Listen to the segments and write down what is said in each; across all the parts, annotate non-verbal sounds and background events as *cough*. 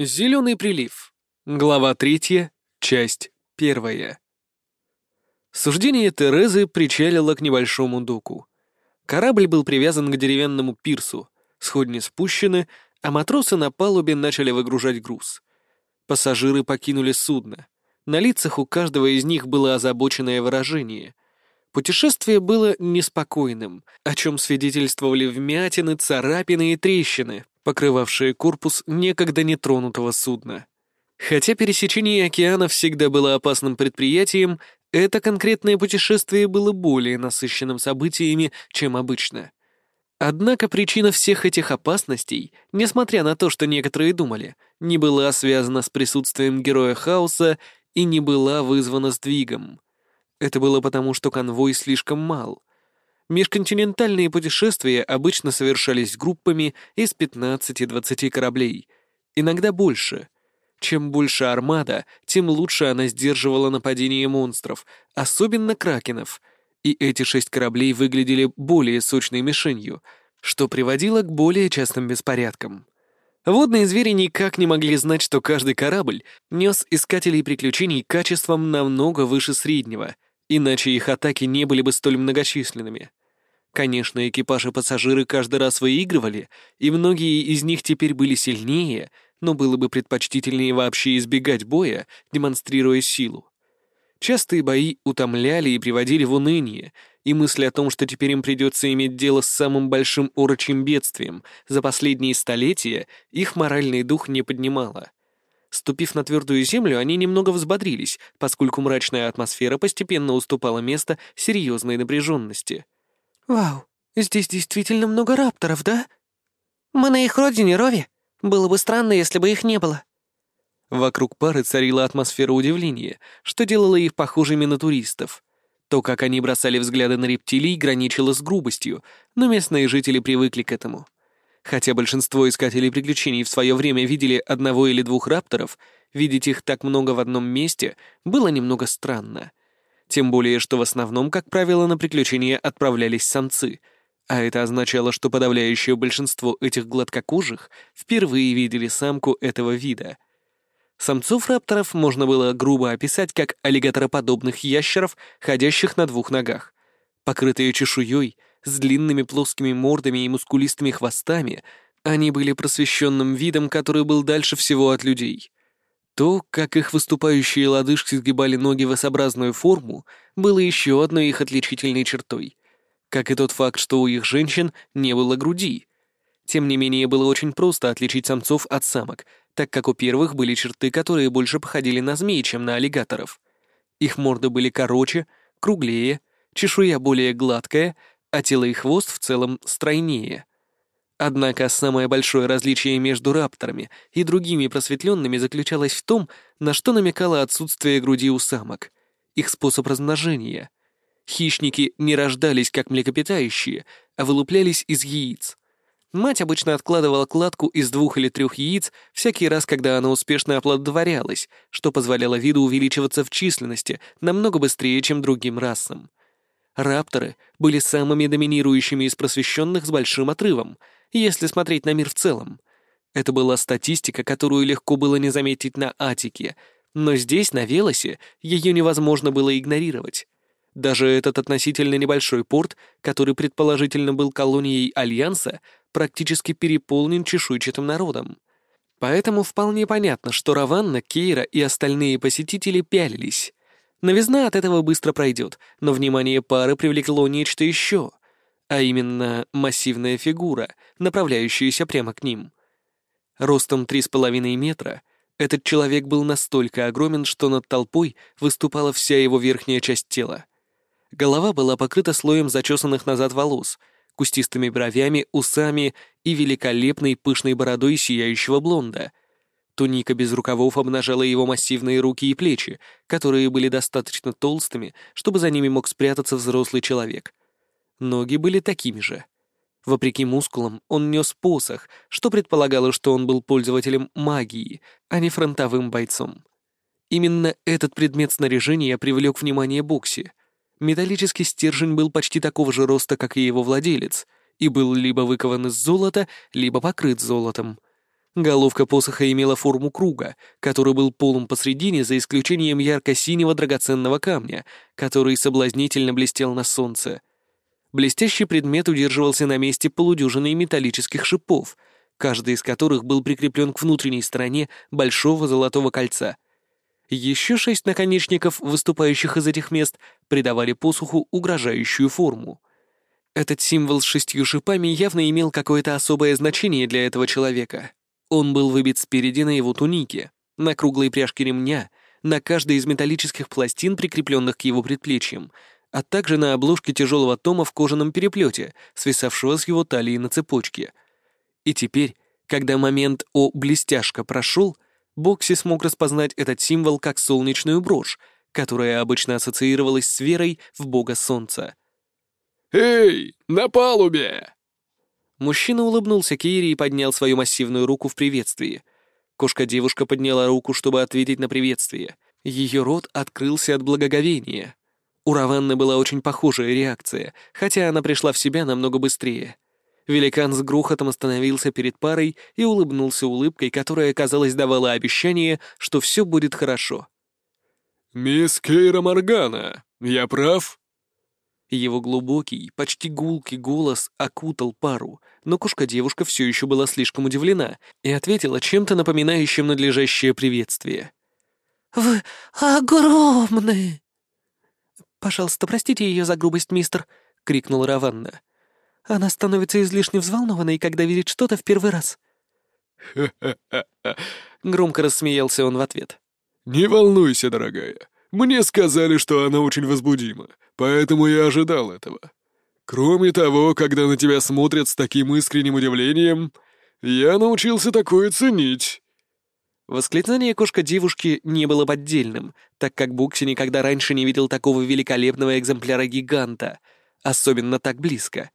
Зеленый прилив. Глава третья, часть первая. Суждение Терезы причалило к небольшому доку. Корабль был привязан к деревянному пирсу, сходни спущены, а матросы на палубе начали выгружать груз. Пассажиры покинули судно. На лицах у каждого из них было озабоченное выражение. Путешествие было неспокойным, о чем свидетельствовали вмятины, царапины и трещины, покрывавшие корпус некогда нетронутого судна. Хотя пересечение океана всегда было опасным предприятием, это конкретное путешествие было более насыщенным событиями, чем обычно. Однако причина всех этих опасностей, несмотря на то, что некоторые думали, не была связана с присутствием героя хаоса и не была вызвана сдвигом. Это было потому, что конвой слишком мал — Межконтинентальные путешествия обычно совершались группами из 15-20 кораблей, иногда больше. Чем больше армада, тем лучше она сдерживала нападение монстров, особенно кракенов, и эти шесть кораблей выглядели более сочной мишенью, что приводило к более частым беспорядкам. Водные звери никак не могли знать, что каждый корабль нес искателей приключений качеством намного выше среднего, иначе их атаки не были бы столь многочисленными. Конечно, экипаж и пассажиры каждый раз выигрывали, и многие из них теперь были сильнее, но было бы предпочтительнее вообще избегать боя, демонстрируя силу. Частые бои утомляли и приводили в уныние, и мысль о том, что теперь им придется иметь дело с самым большим урочим бедствием за последние столетия, их моральный дух не поднимала. Ступив на твердую землю, они немного взбодрились, поскольку мрачная атмосфера постепенно уступала место серьезной напряженности — «Вау, здесь действительно много рапторов, да? Мы на их родине, Рови. Было бы странно, если бы их не было». Вокруг пары царила атмосфера удивления, что делало их похожими на туристов. То, как они бросали взгляды на рептилий, граничило с грубостью, но местные жители привыкли к этому. Хотя большинство искателей приключений в свое время видели одного или двух рапторов, видеть их так много в одном месте было немного странно — тем более, что в основном, как правило, на приключения отправлялись самцы, а это означало, что подавляющее большинство этих гладкокожих впервые видели самку этого вида. Самцов рапторов можно было грубо описать как аллигатороподобных ящеров, ходящих на двух ногах. Покрытые чешуей, с длинными плоскими мордами и мускулистыми хвостами, они были просвещенным видом, который был дальше всего от людей. То, как их выступающие лодыжки сгибали ноги в S-образную форму, было еще одной их отличительной чертой. Как и тот факт, что у их женщин не было груди. Тем не менее, было очень просто отличить самцов от самок, так как у первых были черты, которые больше походили на змей, чем на аллигаторов. Их морды были короче, круглее, чешуя более гладкая, а тело и хвост в целом стройнее — Однако самое большое различие между рапторами и другими просветленными заключалось в том, на что намекало отсутствие груди у самок, их способ размножения. Хищники не рождались как млекопитающие, а вылуплялись из яиц. Мать обычно откладывала кладку из двух или трех яиц всякий раз, когда она успешно оплодотворялась, что позволяло виду увеличиваться в численности намного быстрее, чем другим расам. Рапторы были самыми доминирующими из просвещенных с большим отрывом — если смотреть на мир в целом. Это была статистика, которую легко было не заметить на Атике, но здесь, на Велосе, ее невозможно было игнорировать. Даже этот относительно небольшой порт, который предположительно был колонией Альянса, практически переполнен чешуйчатым народом. Поэтому вполне понятно, что Раванна, Кейра и остальные посетители пялились. Новизна от этого быстро пройдет, но внимание пары привлекло нечто еще — а именно массивная фигура, направляющаяся прямо к ним. Ростом три с половиной метра этот человек был настолько огромен, что над толпой выступала вся его верхняя часть тела. Голова была покрыта слоем зачесанных назад волос, кустистыми бровями, усами и великолепной пышной бородой сияющего блонда. Туника без рукавов обнажала его массивные руки и плечи, которые были достаточно толстыми, чтобы за ними мог спрятаться взрослый человек — Ноги были такими же. Вопреки мускулам, он нес посох, что предполагало, что он был пользователем магии, а не фронтовым бойцом. Именно этот предмет снаряжения привлек внимание Бокси. Металлический стержень был почти такого же роста, как и его владелец, и был либо выкован из золота, либо покрыт золотом. Головка посоха имела форму круга, который был полым посредине, за исключением ярко-синего драгоценного камня, который соблазнительно блестел на солнце. Блестящий предмет удерживался на месте полудюжиной металлических шипов, каждый из которых был прикреплен к внутренней стороне большого золотого кольца. Еще шесть наконечников, выступающих из этих мест, придавали посуху угрожающую форму. Этот символ с шестью шипами явно имел какое-то особое значение для этого человека. Он был выбит спереди на его тунике, на круглой пряжке ремня, на каждой из металлических пластин, прикрепленных к его предплечьям, а также на обложке тяжелого тома в кожаном переплете, свисавшего с его талии на цепочке. И теперь, когда момент «О, блестяшка» прошел, Бокси смог распознать этот символ как солнечную брошь, которая обычно ассоциировалась с верой в бога солнца. «Эй, на палубе!» Мужчина улыбнулся Кире и поднял свою массивную руку в приветствии. Кошка-девушка подняла руку, чтобы ответить на приветствие. Ее рот открылся от благоговения. У Раванны была очень похожая реакция, хотя она пришла в себя намного быстрее. Великан с грохотом остановился перед парой и улыбнулся улыбкой, которая, казалось, давала обещание, что все будет хорошо. «Мисс Кейра Моргана, я прав?» Его глубокий, почти гулкий голос окутал пару, но кошка-девушка все еще была слишком удивлена и ответила чем-то напоминающим надлежащее приветствие. «Вы огромны!» «Пожалуйста, простите ее за грубость, мистер», — крикнула Раванна. «Она становится излишне взволнованной, когда видит что-то в первый раз». *laughs* Громко рассмеялся он в ответ. «Не волнуйся, дорогая. Мне сказали, что она очень возбудима поэтому я ожидал этого. Кроме того, когда на тебя смотрят с таким искренним удивлением, я научился такое ценить». Восклицание кошка-девушки не было поддельным, так как Букси никогда раньше не видел такого великолепного экземпляра гиганта, особенно так близко.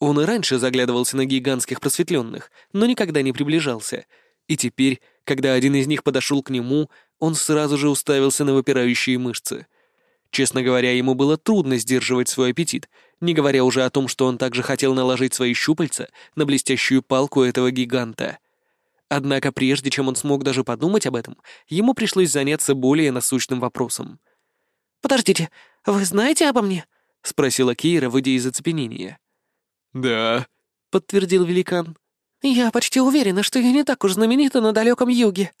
Он и раньше заглядывался на гигантских просветленных, но никогда не приближался, и теперь, когда один из них подошел к нему, он сразу же уставился на выпирающие мышцы. Честно говоря, ему было трудно сдерживать свой аппетит, не говоря уже о том, что он также хотел наложить свои щупальца на блестящую палку этого гиганта. Однако прежде чем он смог даже подумать об этом, ему пришлось заняться более насущным вопросом. «Подождите, вы знаете обо мне?» — спросила Кейра, выйдя из оцепенения. «Да», — подтвердил великан. «Я почти уверена, что я не так уж знаменита на далеком юге».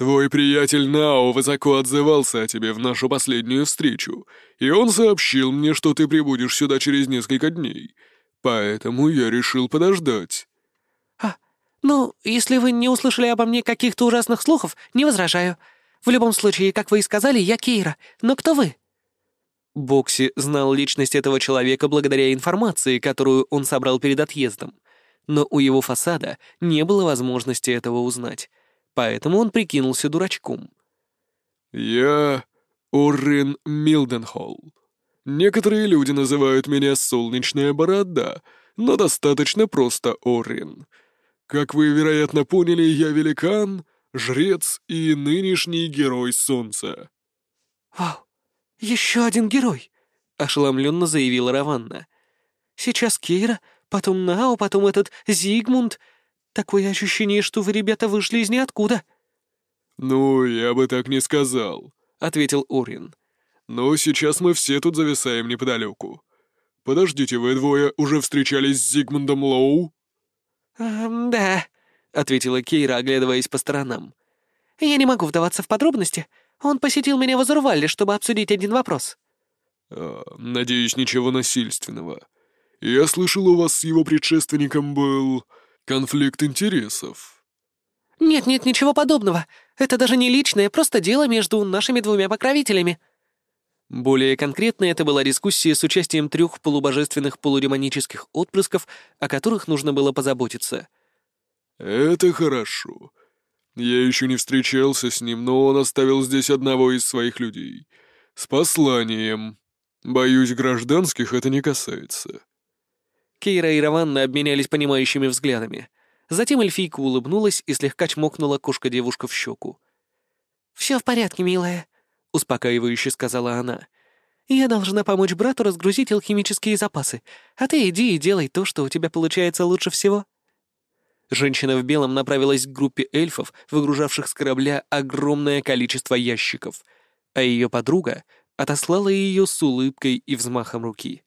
Твой приятель Нао высоко отзывался о тебе в нашу последнюю встречу, и он сообщил мне, что ты прибудешь сюда через несколько дней. Поэтому я решил подождать». «А, ну, если вы не услышали обо мне каких-то ужасных слухов, не возражаю. В любом случае, как вы и сказали, я Кейра. Но кто вы?» Бокси знал личность этого человека благодаря информации, которую он собрал перед отъездом. Но у его фасада не было возможности этого узнать поэтому он прикинулся дурачком. «Я Оррин Милденхолл. Некоторые люди называют меня «Солнечная борода», но достаточно просто Оррин. Как вы, вероятно, поняли, я великан, жрец и нынешний герой Солнца». «Вау, еще один герой!» — ошеломленно заявила Раванна. «Сейчас Кейра, потом Нао, потом этот Зигмунд, Такое ощущение, что вы, ребята, вышли из ниоткуда». «Ну, я бы так не сказал», — ответил Орин. «Но сейчас мы все тут зависаем неподалеку. Подождите, вы двое уже встречались с Зигмундом Лоу?» «Эм, да», — ответила Кейра, оглядываясь по сторонам. «Я не могу вдаваться в подробности. Он посетил меня в Азурвале, чтобы обсудить один вопрос». А, «Надеюсь, ничего насильственного. Я слышал, у вас с его предшественником был...» Конфликт интересов. Нет-нет, ничего подобного. Это даже не личное, просто дело между нашими двумя покровителями. Более конкретно, это была дискуссия с участием трех полубожественных полудемонических отпрысков, о которых нужно было позаботиться. «Это хорошо. Я еще не встречался с ним, но он оставил здесь одного из своих людей. С посланием. Боюсь, гражданских это не касается». Кейра и Раванна обменялись понимающими взглядами. Затем эльфийка улыбнулась и слегка чмокнула кошка-девушка в щеку. «Все в порядке, милая», — успокаивающе сказала она. «Я должна помочь брату разгрузить алхимические запасы, а ты иди и делай то, что у тебя получается лучше всего». Женщина в белом направилась к группе эльфов, выгружавших с корабля огромное количество ящиков, а ее подруга отослала ее с улыбкой и взмахом руки.